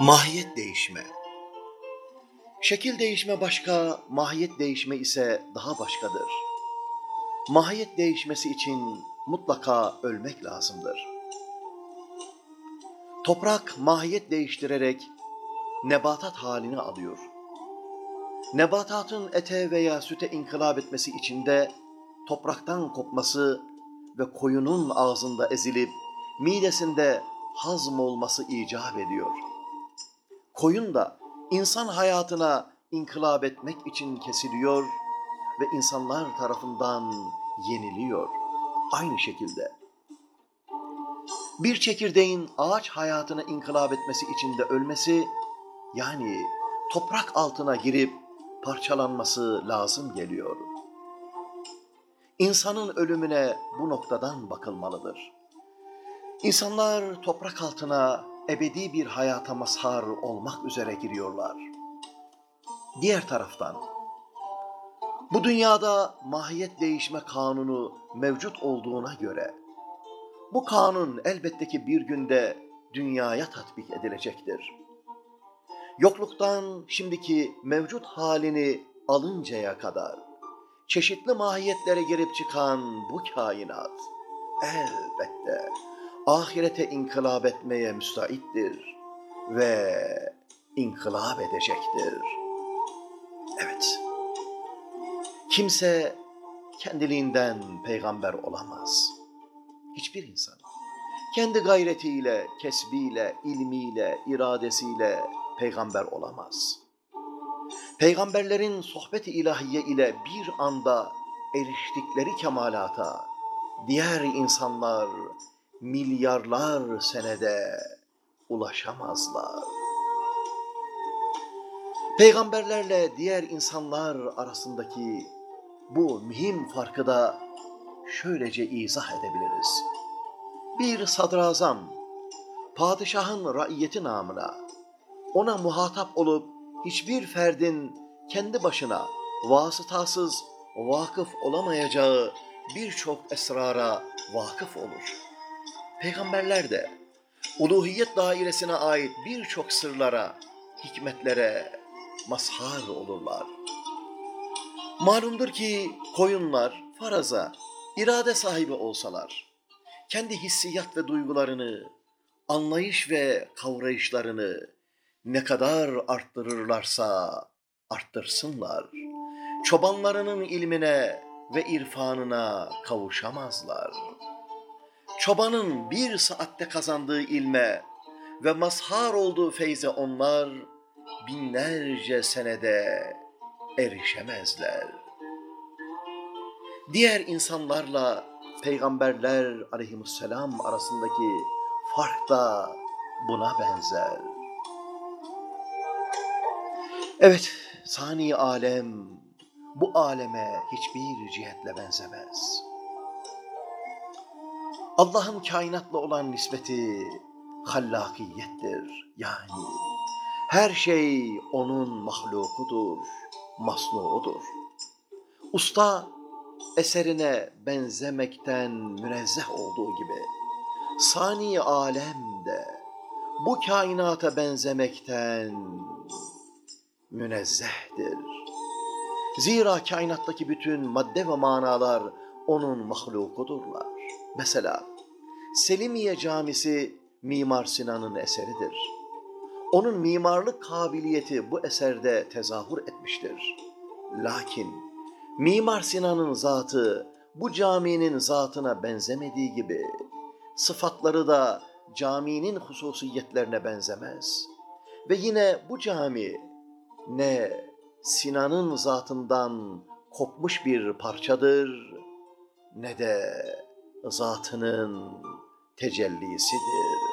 Mahiyet değişme. Şekil değişme başka, mahiyet değişme ise daha başkadır. Mahiyet değişmesi için mutlaka ölmek lazımdır. Toprak mahiyet değiştirerek nebatat halini alıyor. Nebatatın ete veya süte inkılap etmesi için de topraktan kopması ve koyunun ağzında ezilip midesinde hazm olması icap ediyor.'' Koyun da insan hayatına inkılap etmek için kesiliyor ve insanlar tarafından yeniliyor. Aynı şekilde. Bir çekirdeğin ağaç hayatına inkılap etmesi için de ölmesi, yani toprak altına girip parçalanması lazım geliyor. İnsanın ölümüne bu noktadan bakılmalıdır. İnsanlar toprak altına ebedi bir hayata mazhar olmak üzere giriyorlar. Diğer taraftan, bu dünyada mahiyet değişme kanunu mevcut olduğuna göre, bu kanun elbette ki bir günde dünyaya tatbik edilecektir. Yokluktan şimdiki mevcut halini alıncaya kadar, çeşitli mahiyetlere girip çıkan bu kainat, elbette ahirete inkılap etmeye müsaittir ve inkılap edecektir. Evet, kimse kendiliğinden peygamber olamaz. Hiçbir insan kendi gayretiyle, kesbiyle, ilmiyle, iradesiyle peygamber olamaz. Peygamberlerin sohbeti ilahiye ile bir anda eriştikleri kemalata diğer insanlar milyarlar senede ulaşamazlar. Peygamberlerle diğer insanlar arasındaki bu mühim farkı da şöylece izah edebiliriz. Bir sadrazam, padişahın raiyeti namına, ona muhatap olup hiçbir ferdin kendi başına vasıtasız vakıf olamayacağı birçok esrara vakıf olur. Peygamberler de uluhiyet dairesine ait birçok sırlara, hikmetlere mazhar olurlar. Malumdur ki koyunlar faraza, irade sahibi olsalar, kendi hissiyat ve duygularını, anlayış ve kavrayışlarını ne kadar arttırırlarsa arttırsınlar. Çobanlarının ilmine ve irfanına kavuşamazlar.'' Çobanın bir saatte kazandığı ilme ve mazhar olduğu feyze onlar binlerce senede erişemezler. Diğer insanlarla peygamberler aleyhisselam arasındaki fark da buna benzer. Evet, sani alem bu aleme hiçbir cihetle benzemez.'' Allah'ın kainatla olan nispeti hallakiyettir. Yani her şey onun mahlukudur, masnuudur. Usta eserine benzemekten münezzeh olduğu gibi sani alem de bu kainata benzemekten münezzehtir. Zira kainattaki bütün madde ve manalar onun mahlukudurlar. Mesela Selimiye Camisi Mimar Sinan'ın eseridir. Onun mimarlık kabiliyeti bu eserde tezahür etmiştir. Lakin Mimar Sinan'ın zatı bu caminin zatına benzemediği gibi sıfatları da caminin hususiyetlerine benzemez. Ve yine bu cami ne Sinan'ın zatından kopmuş bir parçadır ne de zatının tecellisidir.